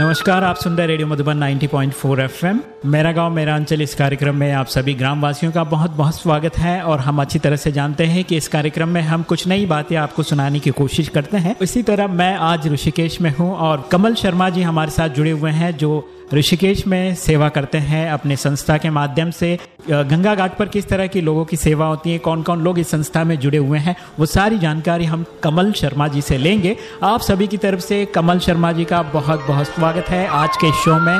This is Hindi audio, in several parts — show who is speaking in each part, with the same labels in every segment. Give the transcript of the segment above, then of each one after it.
Speaker 1: नमस्कार, आप सुन रहे रेडियो मधुबन 90.4 एफएम। मेरा गाँव, मेरा अंचल, इस कार्यक्रम में आप सभी ग्रामवासियों का बहुत बहुत स्वागत है और हम अच्छी तरह से जानते हैं कि इस कार्यक्रम में हम कुछ नई बातें आपको सुनाने की कोशिश करते हैं। इसी तरह मैं आज ऋषिकेश में हूँ और कमल शर्मा जी हमारे साथ जुड़े हुए हैं, जो ऋषिकेश में सेवा करते हैं अपने संस्था के माध्यम से। गंगा घाट पर किस तरह की लोगों की सेवा होती है कौन कौन लोग इस संस्था में जुड़े हुए हैं, वो सारी जानकारी हम कमल शर्मा जी से लेंगे। आप सभी की तरफ़ से कमल शर्मा जी का बहुत बहुत स्वागत है आज के शो में।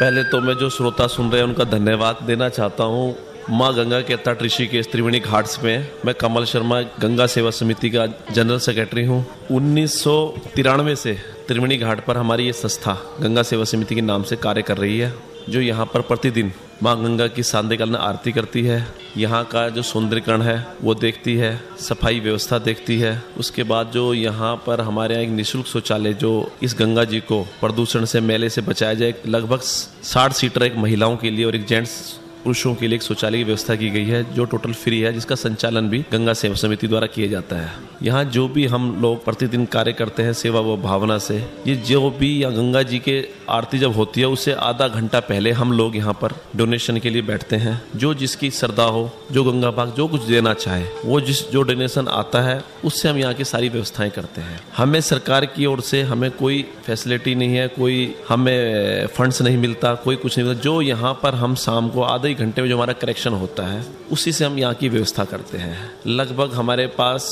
Speaker 2: पहले तो मैं जो श्रोता सुन रहे हैं, उनका धन्यवाद देना चाहता हूँ। माँ गंगा के तट ऋषि के त्रिवेणी घाट्स में मैं कमल शर्मा, गंगा सेवा समिति का जनरल सेक्रेटरी हूँ। उन्नीस सौ तिरानवे से त्रिवेणी घाट पर हमारी ये संस्था गंगा सेवा समिति के नाम से कार्य कर रही है, जो यहाँ पर प्रतिदिन माँ गंगा की सांध्यकालीन आरती करती है। यहाँ का जो सौंदर्यकरण है, वो देखती है, सफ़ाई व्यवस्था देखती है। उसके बाद जो यहाँ पर हमारे यहाँ एक निःशुल्क शौचालय, जो इस गंगा जी को प्रदूषण से, मेले से बचाया जाए, लगभग साठ सीटर एक महिलाओं के लिए और एक जेंट्स पुरुषों के लिए एक शौचालय की व्यवस्था की गई है, जो टोटल फ्री है, जिसका संचालन भी गंगा सेवा समिति द्वारा किया जाता है। यहाँ जो भी हम लोग प्रतिदिन कार्य करते हैं, सेवा व भावना से, ये जो भी या गंगा जी के आरती जब होती है, उससे आधा घंटा पहले हम लोग यहाँ पर डोनेशन के लिए बैठते हैं। जो जिसकी श्रद्धा हो, जो गंगा भाग जो कुछ देना चाहे, वो जिस, जो डोनेशन आता है, उससे हम यहाँ की सारी व्यवस्थाएँ करते हैं। हमें सरकार की ओर से हमें कोई फैसिलिटी नहीं है, कोई हमें फंड्स नहीं मिलता, कोई कुछ नहीं मिलता। जो यहाँ पर हम शाम को आधे घंटे में जो हमारा करेक्शन होता है, उसी से हम यहाँ की व्यवस्था करते हैं। लगभग हमारे पास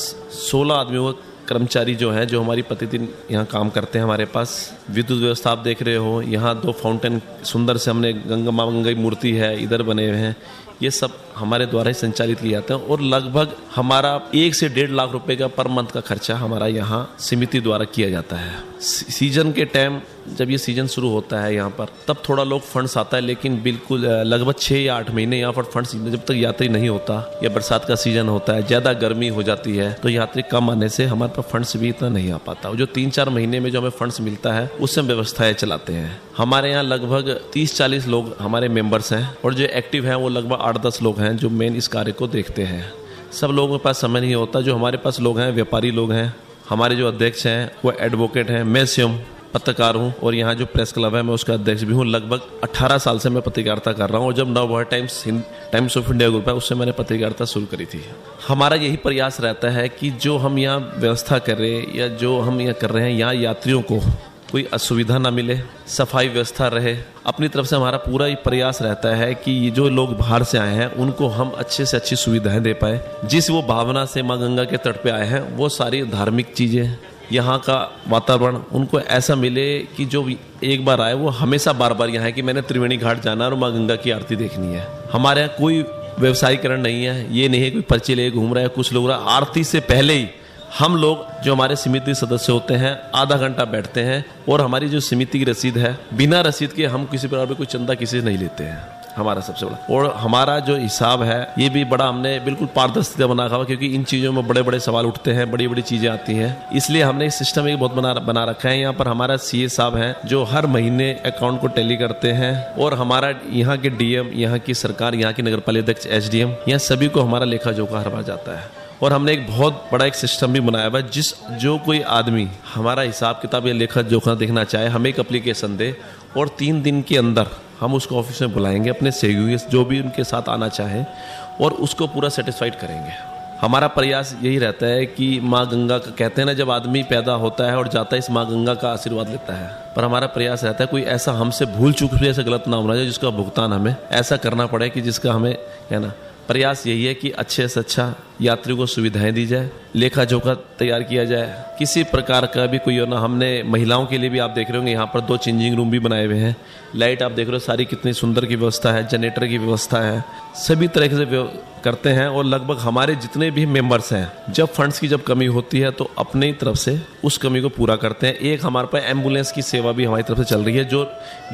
Speaker 2: सोलह आदमियों का कर्मचारी जो हैं, जो हमारी प्रतिदिन यहाँ काम करते हैं हमारे पास, विद्युत व्यवस्था आप देख रहे हो, यहाँ दो फाउंटेन सुंदर से हमने गंगा माँ गंगा मूर्ति है, इधर बने हुए हैं, ये सब हमारे द्वारा ही संचालित किए जाते हैं और लगभग हमारा एक से डेढ़ लाख रुपए का पर मंथ का खर्चा हमारा यहाँ समिति द्वारा किया जाता है। सीज़न के टाइम जब ये सीज़न शुरू होता है यहाँ पर, तब थोड़ा लोग फंड्स आता है, लेकिन बिल्कुल लगभग छः या आठ महीने यहाँ पर फंड्स जब तक यात्री नहीं होता या बरसात का सीज़न होता है, ज़्यादा गर्मी हो जाती है तो यात्री कम आने से हमारे पास फंड्स भी इतना नहीं आ पाता। जो तीन चार महीने में जो हमें फंड्स मिलता है उससे हम व्यवस्थाएँ चलाते हैं। हमारे यहाँ लगभग तीस चालीस लोग हमारे मेंबर्स हैं और जो एक्टिव हैं वो लगभग आठ दस लोग हैं। जो मेन इस कार्य को देखते हैं। सब लोगों के पास समय नहीं होता, जो हमारे पास लोग हैं, व्यापारी लोग हैं। हमारे जो अध्यक्ष हैं, वो एडवोकेट हैं, मैं स्वयं पत्रकार हूँ और यहाँ जो प्रेस क्लब है, मैं उसका अध्यक्ष भी हूँ। लगभग 18 साल से मैं पत्रकारिता कर रहा हूँ और जब Nav Times Times of India group है, उससे मैंने पत्रकारिता शुरू करी थी। हमारा यही प्रयास रहता है कि जो हम यहाँ व्यवस्था कर रहे हैं या जो हम यहाँ कर रहे हैं, यहाँ यात्रियों को कोई असुविधा ना मिले, सफ़ाई व्यवस्था रहे, अपनी तरफ़ से हमारा पूरा ही प्रयास रहता है कि ये जो लोग बाहर से आए हैं, उनको हम अच्छे से अच्छी सुविधाएँ दे पाए। जिस वो भावना से माँ गंगा के तट पे आए हैं, वो सारी धार्मिक चीज़ें, यहाँ का वातावरण, उनको ऐसा मिले कि जो एक बार आए, वो हमेशा बार बार यहाँ है कि मैंने त्रिवेणी घाट जाना है और माँ गंगा की आरती देखनी है। हमारे यहाँ कोई व्यवसायीकरण नहीं है, ये नहीं है कोई पर्चे ले घूम रहा है, कुछ लोग रहा आरती से पहले ही हम लोग जो हमारे समिति सदस्य होते हैं, आधा घंटा बैठते हैं और हमारी जो समिति की रसीद है, बिना रसीद के हम किसी प्रकार कोई चंदा किसी से नहीं लेते हैं, हमारा सबसे बड़ा। और हमारा जो हिसाब है, ये भी बड़ा हमने बिल्कुल पारदर्शिता बना रखा क्योंकि इन चीज़ों में बड़े बड़े सवाल उठते हैं बड़ी बड़ी चीज़ें आती हैं। इसलिए हमने सिस्टम एक बहुत बना बना रखा है। यहाँ पर हमारा सी ए साहब हैं, जो हर महीने अकाउंट को टेली करते हैं और हमारा यहाँ के डीएम यहाँ की सरकार, यहाँ की नगर पालिका अध्यक्ष, एच डी यहाँ सभी को हमारा लेखा जोखा हरवा जाता है। और हमने एक बहुत बड़ा एक सिस्टम भी बनाया हुआ है, जिस जो कोई आदमी हमारा हिसाब किताब या लेखा जोखा देखना चाहे, हमें एक अप्लीकेशन दे और तीन दिन के अंदर हम उसको ऑफ़िस में बुलाएँगे, अपने सहयोगी जो भी उनके साथ आना चाहे, और उसको पूरा सेटिस्फाइड करेंगे। हमारा प्रयास यही रहता है कि माँ गंगा का, कहते हैं ना, जब आदमी पैदा होता है और जाता है, इस माँ गंगा का आशीर्वाद लेता है। पर हमारा प्रयास रहता है, कोई ऐसा हमसे भूल चूक भी ऐसा गलत ना होना चाहिए जिसका भुगतान हमें ऐसा करना पड़े कि जिसका हमें, है ना, प्रयास यही है कि अच्छे से अच्छा यात्री को सुविधाएँ दी जाए लेखा जोखा तैयार किया जाए। किसी प्रकार का भी कोई ना, हमने महिलाओं के लिए भी आप देख रहे होंगे, यहाँ पर दो चेंजिंग रूम भी बनाए हुए हैं। लाइट आप देख रहे हो, सारी कितनी सुंदर की व्यवस्था है जनरेटर की व्यवस्था है। सभी तरह से करते हैं और लगभग हमारे जितने भी मेंबर्स हैं, जब फंड्स की जब कमी होती है तो अपनी तरफ़ से उस कमी को पूरा करते हैं। एक हमारे पास एंबुलेंस की सेवा भी हमारी तरफ़ से चल रही है, जो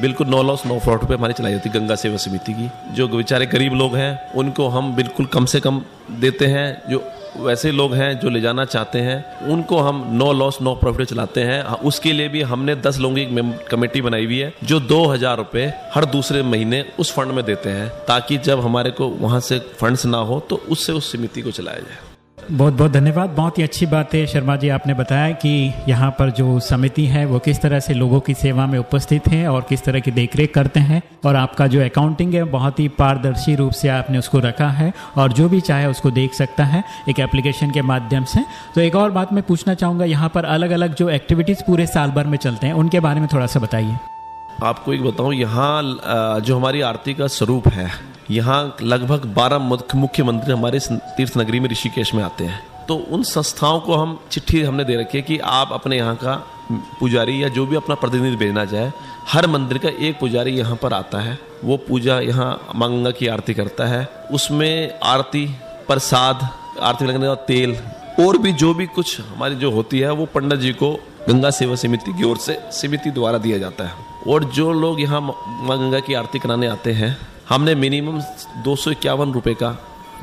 Speaker 2: बिल्कुल नो लॉस नो फ्रॉड पे हमारी चलाई जाती है, गंगा सेवा समिति की। जो बेचारे गरीब लोग हैं, उनको हम बिल्कुल कम से कम देते हैं जो वैसे लोग हैं जो ले जाना चाहते हैं उनको हम नो लॉस नो प्रॉफिट चलाते हैं। हाँ, उसके लिए भी हमने दस लोगों की कमेटी बनाई हुई है जो दो हज़ार रुपये हर दूसरे महीने उस फंड में देते हैं ताकि जब हमारे को वहाँ से फंड्स ना हो तो उससे उस समिति को चलाया जाए।
Speaker 1: बहुत बहुत धन्यवाद। बहुत ही अच्छी बात है, शर्मा जी, आपने बताया कि यहाँ पर जो समिति है, वो किस तरह से लोगों की सेवा में उपस्थित है और किस तरह की देखरेख करते हैं और आपका जो अकाउंटिंग है, बहुत ही पारदर्शी रूप से आपने उसको रखा है और जो भी चाहे उसको देख सकता है एक एप्लीकेशन के माध्यम से। तो एक और बात मैं पूछना चाहूँगा, यहाँ पर अलग अलग जो एक्टिविटीज़ पूरे साल भर में चलते हैं, उनके बारे में थोड़ा सा बताइए।
Speaker 2: आपको एक बताऊँ, यहाँ जो हमारी आरती का स्वरूप है यहाँ लगभग बारह मुख्य मंदिर हमारे तीर्थ नगरी में ऋषिकेश में आते हैं। तो उन संस्थाओं को हम चिट्ठी हमने दे रखी है कि आप अपने यहाँ का पुजारी या जो भी अपना प्रतिनिधि भेजना चाहे, हर मंदिर का एक पुजारी यहाँ पर आता है। वो पूजा यहाँ माँ गंगा की आरती करता है। उसमें आरती, प्रसाद, आरती लगने का तेल, और भी जो भी कुछ हमारी जो होती है, वो पंडित जी को गंगा सेवा समिति की ओर से समिति द्वारा दिया जाता है। और जो लोग यहाँ माँ गंगा की आरती कराने आते हैं हमने मिनिमम दो सौ इक्यावन रुपये का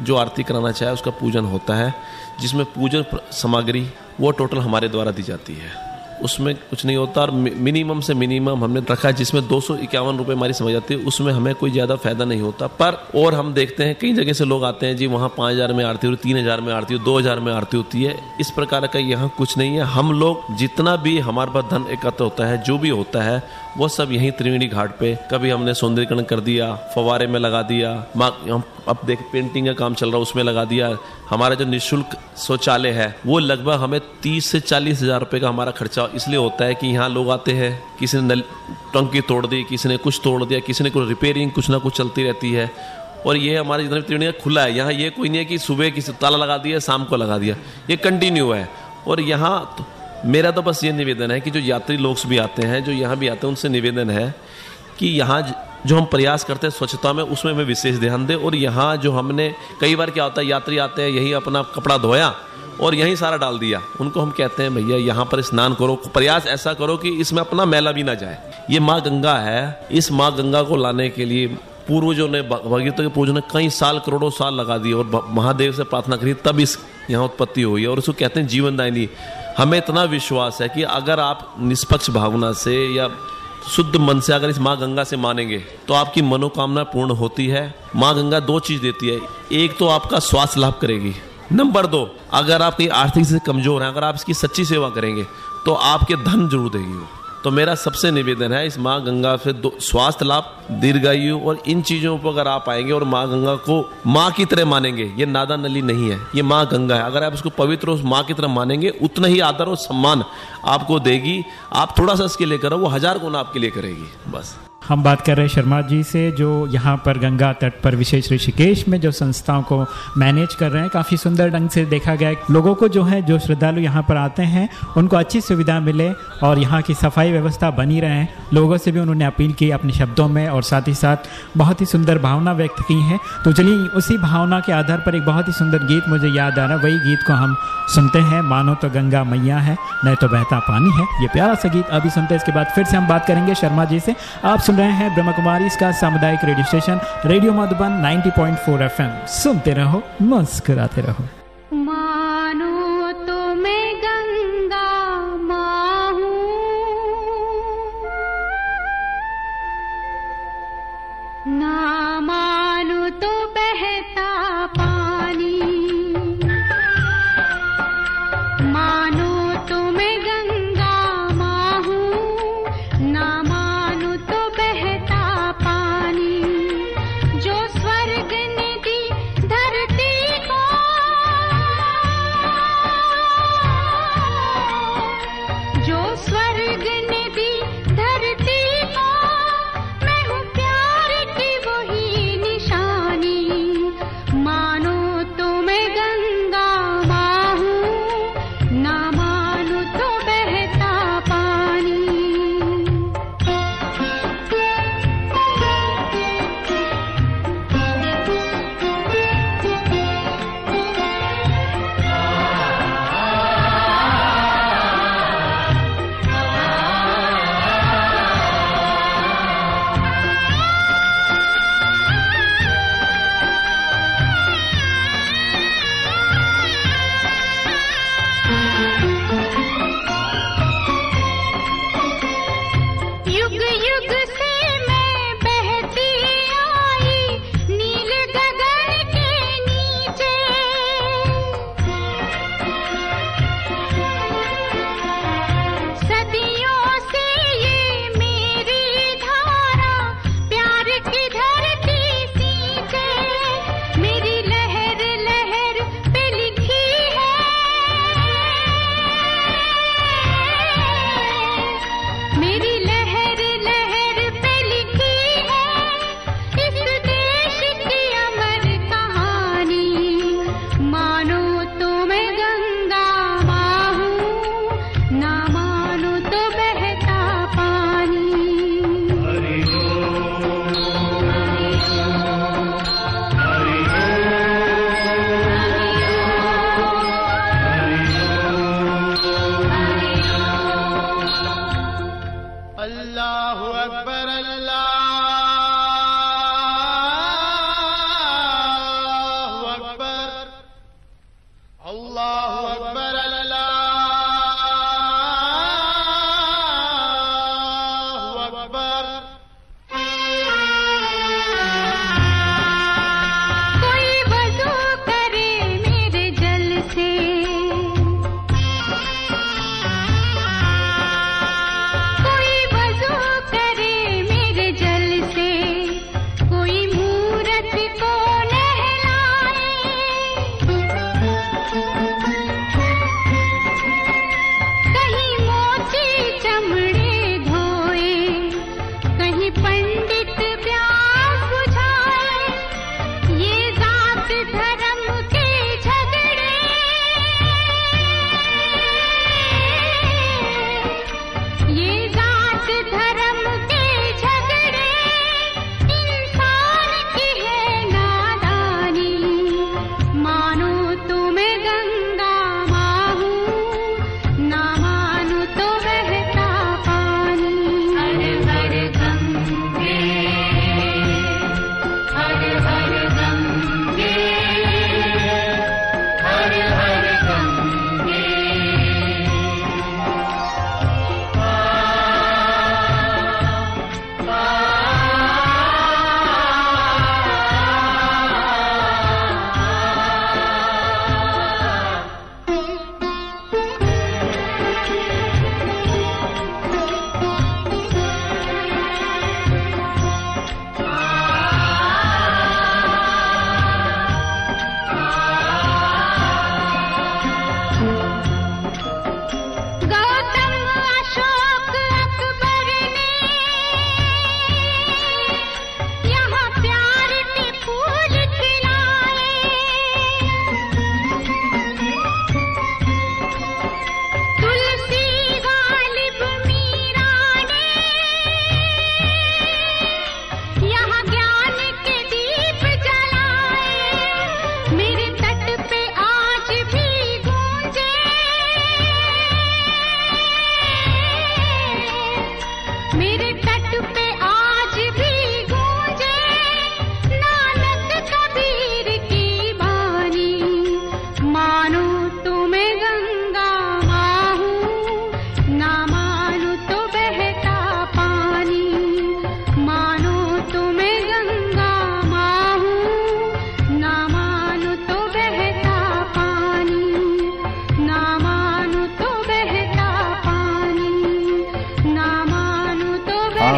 Speaker 2: जो आरती कराना चाहे उसका पूजन होता है, जिसमें पूजन सामग्री, वो टोटल हमारे द्वारा दी जाती है। उसमें कुछ नहीं होता और मिनिमम से मिनिमम हमने रखा है जिसमें दो सौ इक्यावन रुपये हमारी समझ जाती है, उसमें हमें कोई ज़्यादा फ़ायदा नहीं होता। पर और हम देखते हैं, कई जगह से लोग आते हैं, जी वहाँ पाँच हज़ार में आरती होती तीन हज़ार में आरती हो, दो हज़ार में आरती होती है। इस प्रकार का यहाँ कुछ नहीं है। हम लोग जितना भी हमारे पास धन एकत्र होता है, जो भी होता है वो सब यहीं त्रिवेणी घाट पे। कभी हमने सौंदर्यकरण कर दिया फवारे में लगा दिया हम अब देख पेंटिंग का काम चल रहा है, उसमें लगा दिया। हमारा जो निःशुल्क शौचालय है, वो लगभग हमें तीस से चालीस हज़ार रुपये का हमारा खर्चा इसलिए होता है कि यहाँ लोग आते हैं, किसी ने नल, टंकी तोड़ दी, किसी ने कुछ तोड़ दिया, किसी ने कुछ रिपेयरिंग कुछ ना कुछ चलती रहती है। और ये हमारे जितना त्रिवेणी खुला है, यहाँ ये कोई नहीं है कि सुबह किसी ताला लगा दिया, शाम को लगा दिया, ये कंटिन्यू है। और यहाँ तो मेरा तो बस ये निवेदन है कि जो यात्री लोग भी आते हैं, जो यहाँ भी आते हैं, उनसे निवेदन है कि यहाँ जो हम प्रयास करते हैं स्वच्छता में, उसमें हमें विशेष ध्यान दें और यहाँ जो हमने कई बार क्या होता है, यात्री आते हैं, यही अपना कपड़ा धोया और यहीं सारा डाल दिया। उनको हम कहते हैं, भैया, यहाँ पर स्नान करो, प्रयास ऐसा करो कि इसमें अपना मैला भी ना जाए। ये माँ गंगा है। इस माँ गंगा को लाने के लिए पूर्वजों ने भगीरथ के पूजों ने कई साल, करोड़ों साल लगा दिए और महादेव से प्रार्थना करी, तब इस यहाँ उत्पत्ति हुई है और उसको कहते हैं जीवन दायनी हमें इतना विश्वास है कि अगर आप निष्पक्ष भावना से या शुद्ध मन से अगर इस माँ गंगा से मानेंगे तो आपकी मनोकामना पूर्ण होती है। माँ गंगा दो चीज़ देती है। एक तो आपका स्वास्थ्य लाभ करेगी। नंबर दो, अगर आप आर्थिक से कमज़ोर हैं, अगर आप इसकी सच्ची सेवा करेंगे तो आपके धन ज़रूर देगी वो। तो मेरा सबसे निवेदन है इस माँ गंगा से स्वास्थ्य लाभ, दीर्घायु और इन चीज़ों पर अगर आप आएँगे और माँ गंगा को माँ की तरह मानेंगे, ये नादा नली नहीं है, ये माँ गंगा है। अगर आप उसको पवित्र उस माँ की तरह मानेंगे, उतना ही आदर और सम्मान आपको देगी। आप थोड़ा सा इसके लिए करो, वो हज़ार गुना आपके लिए करेगी, बस।
Speaker 1: हम बात कर रहे हैं शर्मा जी से, जो यहाँ पर गंगा तट पर, विशेष ऋषिकेश में जो संस्थाओं को मैनेज कर रहे हैं, काफ़ी सुंदर ढंग से देखा गया है। लोगों को जो है, जो श्रद्धालु यहाँ पर आते हैं, उनको अच्छी सुविधा मिले और यहाँ की सफ़ाई व्यवस्था बनी रहे। लोगों से भी उन्होंने अपील की अपने शब्दों में और साथ ही साथ बहुत ही सुंदर भावना व्यक्त की है। तो चलिए, उसी भावना के आधार पर एक बहुत ही सुंदर गीत मुझे याद आ रहा है। वही गीत को हम सुनते हैं, मानो तो गंगा मैया है, नहीं तो बहता पानी है। ये प्यारा सा गीत, अभी सुनते हैं, इसके बाद फिर से हम बात करेंगे शर्मा जी से। आप सुन रहे हैं ब्रह्म कुमारी, इसका सामुदायिक radio station, radio Madhuban 90.4 FM. सुनते रहो, मुस्कुराते रहो।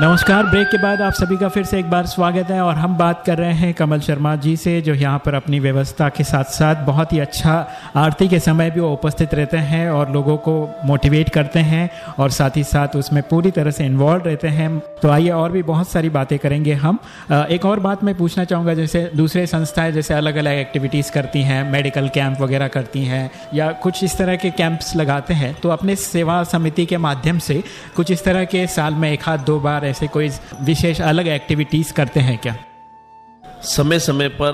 Speaker 1: नमस्कार, ब्रेक के बाद आप सभी का फिर से एक बार स्वागत है और हम बात कर रहे हैं कमल शर्मा जी से, जो यहाँ पर अपनी व्यवस्था के साथ साथ बहुत ही अच्छा आरती के समय भी वो उपस्थित रहते हैं और लोगों को मोटिवेट करते हैं और साथ ही साथ उसमें पूरी तरह से इन्वॉल्व रहते हैं। तो आइए और भी बहुत सारी बातें करेंगे हम। एक और बात मैं पूछना चाहूँगा, जैसे दूसरे संस्थाएँ, जैसे अलग अलग एक्टिविटीज़ करती हैं मेडिकल कैंप वगैरह करती हैं, या कुछ इस तरह के कैंप्स लगाते हैं तो अपने सेवा समिति के माध्यम से कुछ इस तरह के साल में एक हाथ, दो बार ऐसे कोई विशेष अलग एक्टिविटीज़ करते हैं क्या?
Speaker 2: समय समय पर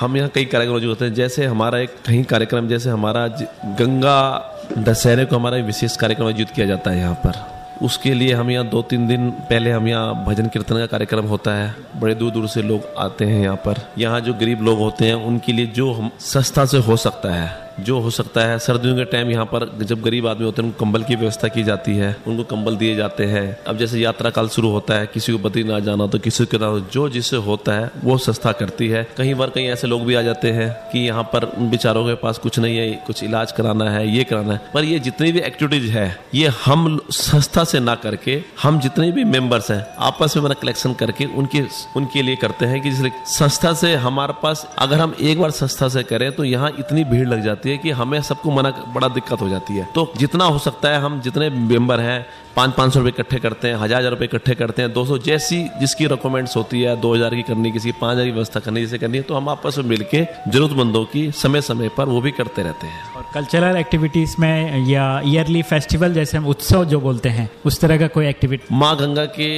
Speaker 2: हम यहाँ कई कार्यक्रम होते हैं। जैसे हमारा एक कहीं कार्यक्रम, जैसे हमारा गंगा दशहरे को हमारा विशेष कार्यक्रम आयोजित किया जाता है यहाँ पर। उसके लिए हम यहाँ दो तीन दिन पहले हम यहाँ भजन कीर्तन का कार्यक्रम होता है। बड़े दूर दूर से लोग आते हैं यहाँ पर। यहाँ जो गरीब लोग होते हैं, उनके लिए जो हम सस्ता से हो सकता है जो हो सकता है, सर्दियों के टाइम यहाँ पर जब गरीब आदमी होते हैं, उनको कंबल की व्यवस्था की जाती है, उनको कंबल दिए जाते हैं। अब जैसे यात्रा काल शुरू होता है, किसी को बद्रीनाथ जाना तो किसी को ना, जो जिससे होता है, वो सस्ता करती है। कहीं बार कहीं ऐसे लोग भी आ जाते हैं कि यहाँ पर उन बेचारों के पास कुछ नहीं है, कुछ इलाज कराना है, ये कराना है। पर ये जितनी भी एक्टिविटीज़ है, ये हम सस्ता से ना करके, हम जितने भी मेंबर्स हैं, आपस में मैंने कलेक्शन करके उनके उनके लिए करते हैं कि जिससे संस्था से हमारे पास, अगर हम एक बार संस्था से करें तो यहाँ इतनी भीड़ लग जाती है कि हमें सबको मना बड़ा दिक्कत हो जाती है। तो जितना हो सकता है हम जितने मेंबर हैं पाँच पाँच सौ रुपये इकट्ठे करते हैं हज़ार हज़ार रुपये इकट्ठे करते हैं दो सौ जैसी जिसकी रिक्वायरमेंट्स होती है दो हज़ार की करनी किसी पाँच हज़ार की व्यवस्था करनी जैसे करनी है तो हम आपस में मिल के जरूरतमंदों की समय समय पर वो भी करते रहते हैं।
Speaker 1: और कल्चरल एक्टिविटीज़ में या ईयरली फेस्टिवल जैसे हम उत्सव जो बोलते हैं उस तरह का कोई एक्टिविटी
Speaker 2: माँ गंगा के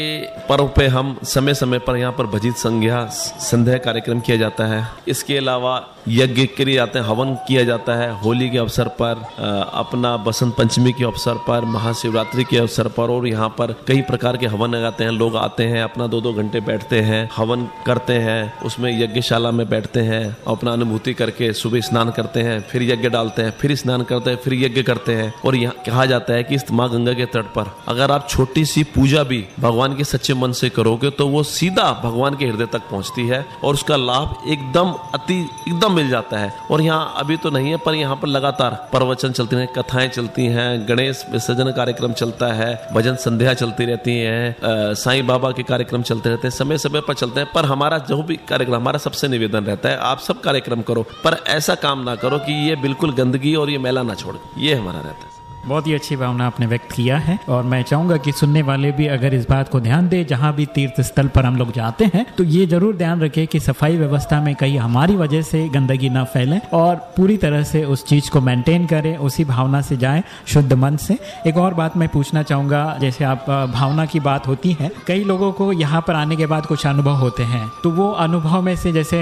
Speaker 2: पर्व पे हम समय समय पर यहाँ पर भजित संध्या संध्या कार्यक्रम किया जाता है। इसके अलावा यज्ञ किए जाते हैं हवन किया जाता है होली के अवसर पर अपना बसंत पंचमी के अवसर पर, महाशिवरात्रि के अवसर पर, और यहाँ पर कई प्रकार के हवन लगाते हैं। लोग आते हैं, अपना दो दो घंटे बैठते हैं, हवन करते हैं, उसमें यज्ञशाला में बैठते हैं, अपना अनुभूति करके सुबह स्नान करते हैं, फिर यज्ञ डालते हैं, फिर स्नान करते हैं, फिर यज्ञ करते हैं, और यहाँ कहा जाता है कि इस माँ गंगा के तट पर, अगर आप छोटी सी पूजा भी भगवान के सच्चे मन से करोगे तो वो सीधा भगवान के हृदय तक पहुँचती है, और उसका लाभ एकदम अति, एकदम मिल जाता है। और यहाँ अभी तो नहीं है पर यहाँ पर लगातार प्रवचन चलते हैं, कथाएँ चलती हैं, गणेश विसर्जन कार्यक्रम चलता है, भजन संध्या चलती रहती है साईं बाबा के कार्यक्रम चलते रहते हैं समय समय पर चलते हैं, पर हमारा जो भी कार्यक्रम, हमारा सबसे निवेदन रहता है, आप सब कार्यक्रम करो, पर ऐसा काम ना करो कि ये बिल्कुल गंदगी और ये मेला ना छोड़, ये हमारा रहता है।
Speaker 1: बहुत ही अच्छी भावना आपने व्यक्त किया है। और मैं चाहूँगा कि सुनने वाले भी अगर इस बात को ध्यान दे, जहाँ भी तीर्थ स्थल पर हम लोग जाते हैं तो ये ज़रूर ध्यान रखें कि सफ़ाई व्यवस्था में कहीं हमारी वजह से गंदगी ना फैले और पूरी तरह से उस चीज़ को मेंटेन करें, उसी भावना से जाए, शुद्ध मन से। एक और बात मैं पूछना चाहूँगा, जैसे आप भावना की बात होती है, कई लोगों को यहाँ पर आने के बाद कुछ अनुभव होते हैं। तो वो अनुभव में से जैसे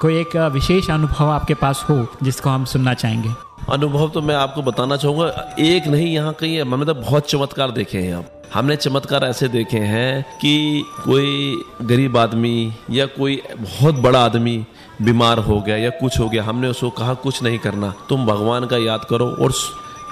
Speaker 1: कोई एक विशेष अनुभव आपके पास हो, जिसको हम सुनना चाहेंगे?
Speaker 2: अनुभव तो मैं आपको बताना चाहूँगा, एक नहीं, यहाँ कहीं हमने तो बहुत चमत्कार देखे हैं आप हमने चमत्कार ऐसे देखे हैं कि कोई गरीब आदमी या कोई बहुत बड़ा आदमी बीमार हो गया या कुछ हो गया, हमने उसको कहा, कुछ नहीं करना, तुम भगवान का याद करो और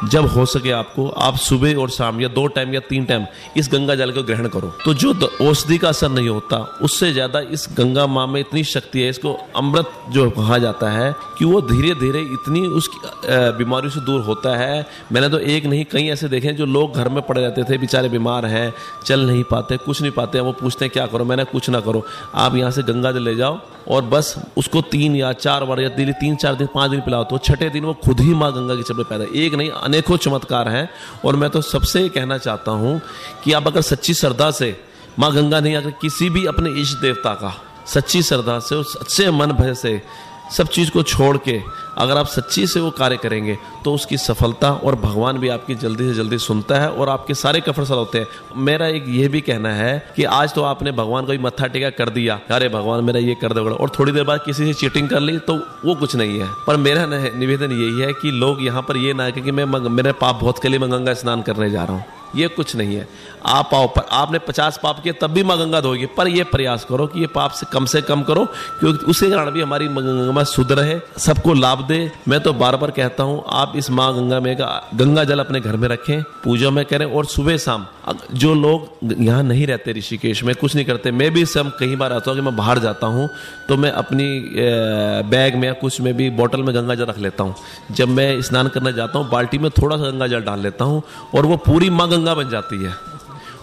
Speaker 2: जब हो सके आपको, आप सुबह और शाम या दो टाइम या तीन टाइम इस गंगा जल को ग्रहण करो। तो जो औषधि का असर नहीं होता, उससे ज़्यादा इस गंगा माँ में इतनी शक्ति है, इसको अमृत जो कहा जाता है कि वो धीरे धीरे इतनी उस बीमारी से दूर होता है। मैंने तो एक नहीं, कई ऐसे देखे जो लोग घर में पड़े रहते थे, बेचारे बीमार हैं, चल नहीं पाते, कुछ नहीं पाते, वो पूछते हैं, क्या करो? मैंने कुछ ना करो। आप यहाँ से गंगा जल ले जाओ और बस उसको तीन या चार बार या तीन, चार दिन, पाँच दिन पिलाओ तो छठे दिन वो खुद ही माँ गंगा की चपड़े पैदा एक नहीं अनेकों चमत्कार हैं और मैं तो सबसे ये कहना चाहता हूँ कि आप अगर सच्ची श्रद्धा से, माँ गंगा नहीं, अगर किसी भी अपने इष्ट देवता का सच्ची श्रद्धा से, उस अच्छे मन भय से सब चीज़ को छोड़ के अगर आप सच्ची से वो कार्य करेंगे तो उसकी सफलता और भगवान भी आपकी जल्दी से जल्दी सुनता है और आपके सारे कफर सल होते हैं। मेरा एक ये भी कहना है कि आज तो आपने भगवान को ही मत्था टेका कर दिया। अरे भगवान, मेरा ये कर दो और थोड़ी देर बाद किसी से चीटिंग कर ली तो वो कुछ नहीं है। पर मेरा निवेदन यही है कि लोग यहाँ पर ये ना कि मैं मेरे पाप बहुत के लिए मैं गंगा स्नान करने जा रहा हूँ। ये कुछ नहीं है। आप पाओ पर आपने पचास पाप किए, तब भी माँ गंगा धोगी पर ये प्रयास करो कि ये पाप से कम से कम करो, क्योंकि उसके कारण भी हमारी माँ गंगा शुद्ध रहे। सबको लाभ दे। मैं तो बार बार कहता हूँ, आप इस माँ गंगा में का गंगा जल अपने घर में रखें, पूजा में करें, और सुबह शाम जो लोग यहाँ नहीं रहते ऋषिकेश में, कुछ नहीं करते, मैं भी सब कई बार आता हूँ कि मैं बाहर जाता हूँ तो मैं अपनी बैग में या कुछ में भी बॉटल में गंगा जल रख लेता हूँ। जब मैं स्नान करने जाता हूँ, बाल्टी में थोड़ा सा गंगा जल डाल लेता हूँ, और वो पूरी माँ गंगा बन जाती है।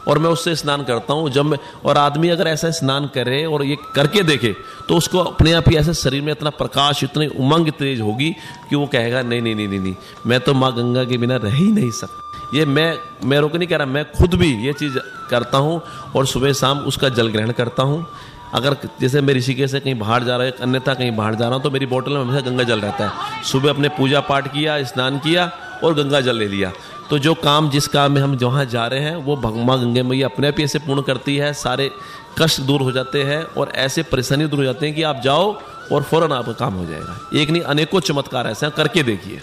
Speaker 2: और मैं उससे स्नान करता हूँ, जब मैं, और आदमी अगर ऐसा स्नान करे और ये करके देखे तो उसको अपने आप ही ऐसे शरीर में इतना प्रकाश, इतनी उमंग तेज होगी कि वो कहेगा, नहीं नहीं नहीं नहीं नहीं, मैं तो माँ गंगा के बिना रह ही नहीं सकता। ये मैं मैं रोक नहीं कह रहा, मैं खुद भी ये चीज़ करता हूँ और सुबह शाम उसका जल ग्रहण करता हूँ। अगर जैसे मैं ऋषिकेश से कहीं बाहर जा रहा हूँ अन्यथा कहीं बाहर जा रहा हूँ तो मेरी बोतल में हमेशा गंगा जल रहता है। सुबह अपने पूजा पाठ किया, स्नान किया और गंगा जल ले लिया। तो जो काम जिस काम में हम जहाँ जा रहे हैं, वो भगमा गंगे मैया अपने आप ही ऐसे पूर्ण करती है, सारे कष्ट दूर हो जाते हैं और ऐसे परेशानी दूर हो जाते हैं कि आप जाओ और फ़ौरन आपका काम हो जाएगा। एक नहीं, अनेकों चमत्कार ऐसे करके देखिए।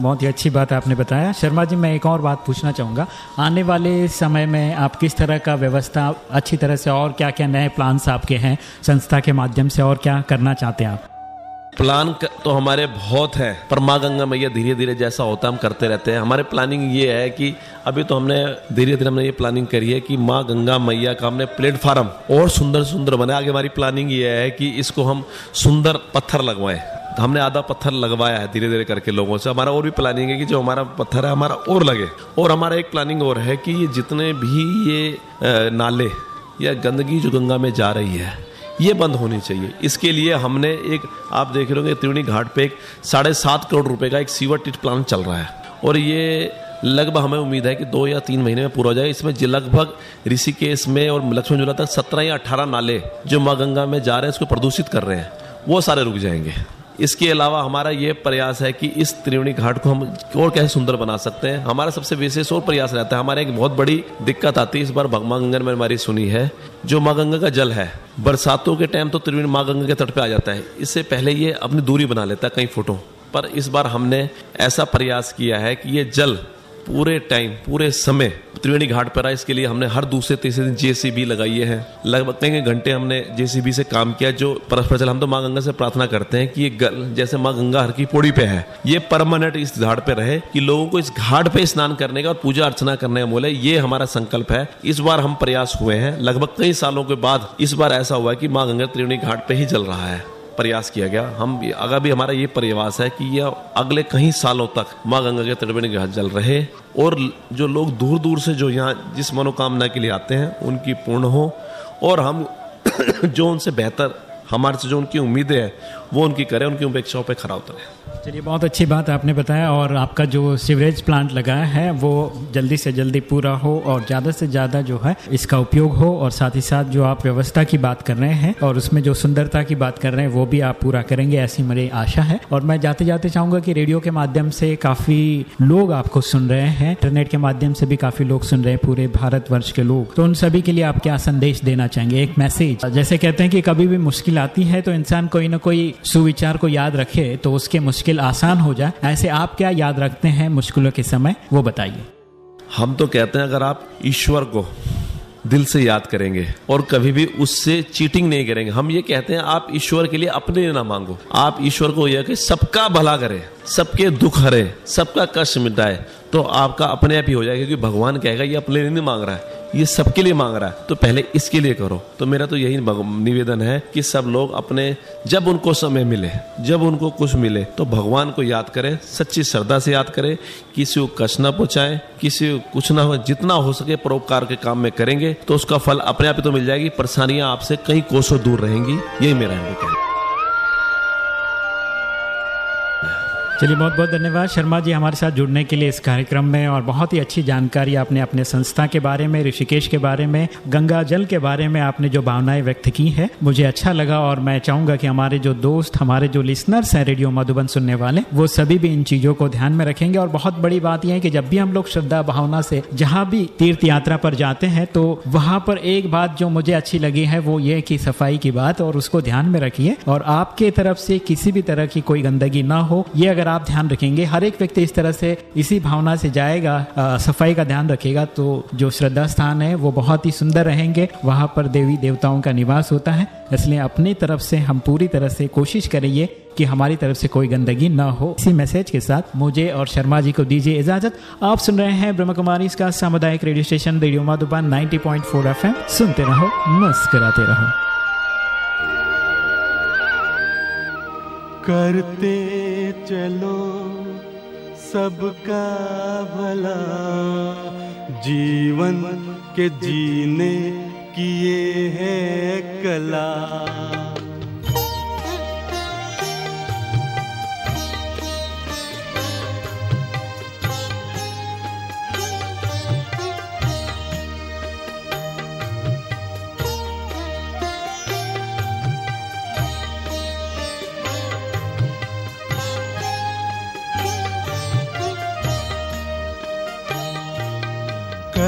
Speaker 1: बहुत ही अच्छी बात आपने बताया। शर्मा जी, मैं एक और बात पूछना चाहूँगा। आने वाले समय में आप किस तरह का व्यवस्था, अच्छी तरह से और क्या क्या नए प्लान्स आपके हैं, संस्था के माध्यम से और क्या करना चाहते हैं आप?
Speaker 2: प्लान तो हमारे बहुत है। पर माँ गंगा मैया धीरे धीरे जैसा होता है, हम करते रहते हैं। हमारे प्लानिंग ये है कि अभी तो हमने धीरे धीरे हमने ये प्लानिंग करी है कि माँ गंगा मैया का हमने प्लेटफार्म और सुंदर सुंदर बना आगे हमारी प्लानिंग ये है कि इसको हम सुंदर पत्थर लगवाएँ। हमने आधा पत्थर लगवाया है धीरे धीरे करके लोगों से। हमारा और भी प्लानिंग है कि जो हमारा पत्थर है, हमारा और लगे। और हमारा एक प्लानिंग और है कि ये जितने भी ये नाले या गंदगी जो गंगा में जा रही है ये बंद होनी चाहिए। इसके लिए हमने एक, आप देख रहे होंगे, त्रिवेणी घाट पे एक साढ़े सात करोड़ रुपए का एक सीवर टिट प्लान चल रहा है। और ये लगभग हमें उम्मीद है कि दो या तीन महीने में पूरा हो जाए इसमें लगभग ऋषिकेश में और लक्ष्मण झूला तक सत्रह या अठारह नाले जो माँ गंगा में जा रहे हैं, उसको प्रदूषित कर रहे हैं, वो सारे रुक जाएँगे। इसके अलावा हमारा ये प्रयास है कि इस त्रिवेणी घाट को हम और कैसे सुंदर बना सकते हैं। हमारा सबसे विशेष और प्रयास रहता है। हमारे एक बहुत बड़ी दिक्कत आती है। इस बार भगमा गंगा में हमारी सुनी है। जो माँ गंगा का जल है, बरसातों के टाइम तो त्रिवेणी माँ गंगा के तट पर आ जाता है। इससे पहले ये अपनी दूरी बना लेता है कई फुटों पर इस बार हमने ऐसा प्रयास किया है कि ये जल पूरे टाइम पूरे समय त्रिवेणी घाट पर आए। इसके लिए हमने हर दूसरे तीसरे दिन जेसीबी लगाई है। लगभग कई घंटे हमने जेसीबी से काम किया, जो परस्पर चल। हम तो माँ गंगा से प्रार्थना करते हैं कि ये गल, जैसे माँ गंगा हर की पोड़ी पे है, ये परमानेंट इस घाट पे रहे कि लोगों को इस घाट पे स्नान करने का और पूजा अर्चना करने का है। ये हमारा संकल्प है। इस बार हम प्रयास हुए हैं। लगभग कई सालों के बाद इस बार ऐसा हुआ कि माँ गंगा त्रिवेणी घाट पे ही चल रहा है। प्रयास किया गया। हम अगर भी हमारा ये प्रयास है कि यह अगले कई सालों तक माँ गंगा के तटबे घर जल रहे और जो लोग दूर दूर से जो यहाँ जिस मनोकामना के लिए आते हैं, उनकी पूर्ण हो और हम जो उनसे बेहतर, हमारे से जो उनकी उम्मीदें हैं, वो उनकी करें, उनकी अपेक्षाओं पर खरा उतरे।
Speaker 1: चलिए, बहुत अच्छी बात आपने बताया और आपका जो सीवरेज प्लांट लगाया है, वो जल्दी से जल्दी पूरा हो और ज़्यादा से ज़्यादा जो है इसका उपयोग हो और साथ ही साथ जो आप व्यवस्था की बात कर रहे हैं और उसमें जो सुंदरता की बात कर रहे हैं, वो भी आप पूरा करेंगे, ऐसी मेरी आशा है। और मैं जाते जाते चाहूँगा कि रेडियो के माध्यम से काफ़ी लोग आपको सुन रहे हैं, इंटरनेट के माध्यम से भी काफ़ी लोग सुन रहे हैं, पूरे भारतवर्ष के लोग। तो उन सभी के लिए आप क्या संदेश देना चाहेंगे? एक मैसेज जैसे कहते हैं कि कभी भी मुश्किल आती है तो इंसान कोई ना कोई सुविचार को याद रखे तो उसके मुश्किल मुश्किल आसान हो जाए, ऐसे आप क्या याद रखते हैं मुश्किलों के समय? वो बताइए।
Speaker 2: हम तो कहते हैं, अगर आप ईश्वर को दिल से याद करेंगे और कभी भी उससे चीटिंग नहीं करेंगे, हम ये कहते हैं, आप ईश्वर के लिए अपने ना मांगो। आप ईश्वर को यह कि सबका भला करे, सबके दुख हरे, सबका कष्ट मिटाए तो आपका अपने आप ही हो जाएगा, क्योंकि भगवान कहेगा, ये अपने लिए नहीं मांग रहा है ये सबके लिए मांग रहा है। तो पहले इसके लिए करो। तो मेरा तो यही निवेदन है कि सब लोग अपने, जब उनको समय मिले, जब उनको कुछ मिले तो भगवान को याद करें, सच्ची श्रद्धा से याद करें। किसी को कष्ट ना पहुँचाए, किसी को कुछ ना हो, जितना हो सके परोपकार के काम में करेंगे तो उसका फल अपने आप ही तो मिल जाएगी। परेशानियाँ आपसे कई कोसों दूर रहेंगी, यही मेरा है।
Speaker 1: चलिए, बहुत बहुत धन्यवाद शर्मा जी हमारे साथ जुड़ने के लिए इस कार्यक्रम में और बहुत ही अच्छी जानकारी आपने अपने संस्था के बारे में, ऋषिकेश के बारे में, गंगा जल के बारे में आपने जो भावनाएँ व्यक्त की है, मुझे अच्छा लगा और मैं चाहूँगा कि हमारे जो दोस्त, हमारे जो लिसनर्स हैं रेडियो मधुबन सुनने वाले, वो सभी भी इन चीज़ों को ध्यान में रखेंगे और बहुत बड़ी बात यह है कि जब भी हम लोग श्रद्धा भावना से जहाँ भी तीर्थ यात्रा पर जाते हैं तो वहाँ पर एक बात जो मुझे अच्छी लगी है, वो ये की सफ़ाई की बात और उसको ध्यान में रखिए और आपके तरफ़ से किसी भी तरह की कोई गंदगी ना हो। ये अगर आप ध्यान रखेंगे। हर एक व्यक्ति इस तरह से इसी भावना से जाएगा आ, सफ़ाई का ध्यान रखेगा तो जो श्रद्धा स्थान है वो बहुत ही सुंदर रहेंगे। वहाँ पर देवी देवताओं का निवास होता है। इसलिए अपनी तरफ़ से हम पूरी तरह से कोशिश करेंगे कि हमारी तरफ़ से कोई गंदगी ना हो। इसी मैसेज के साथ मुझे और शर्मा जी को दीजिए इजाज़त। आप सुन रहे हैं ब्रह्म कुमारी इसका सामुदायिक radio station radio Madhuban 90.4 FM. सुनते रहो मुस्कुराते रहो।
Speaker 3: करते चलो सबका भला। जीवन के जीने किए है कला।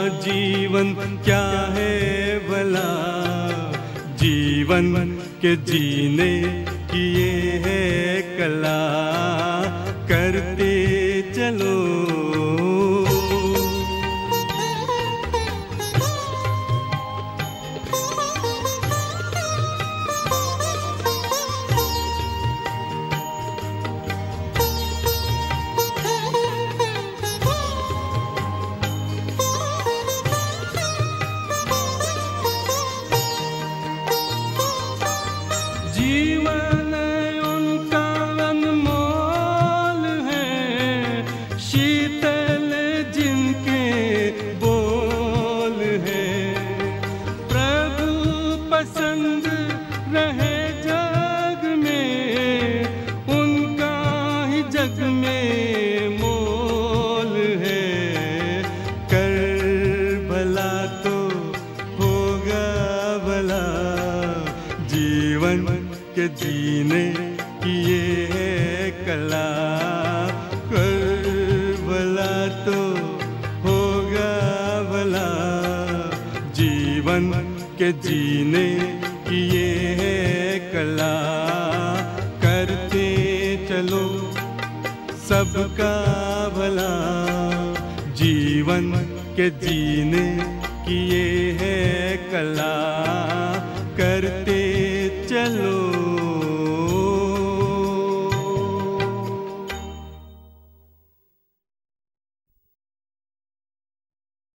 Speaker 3: जीवन क्या है भला? जीवन के जीने की ये है कला।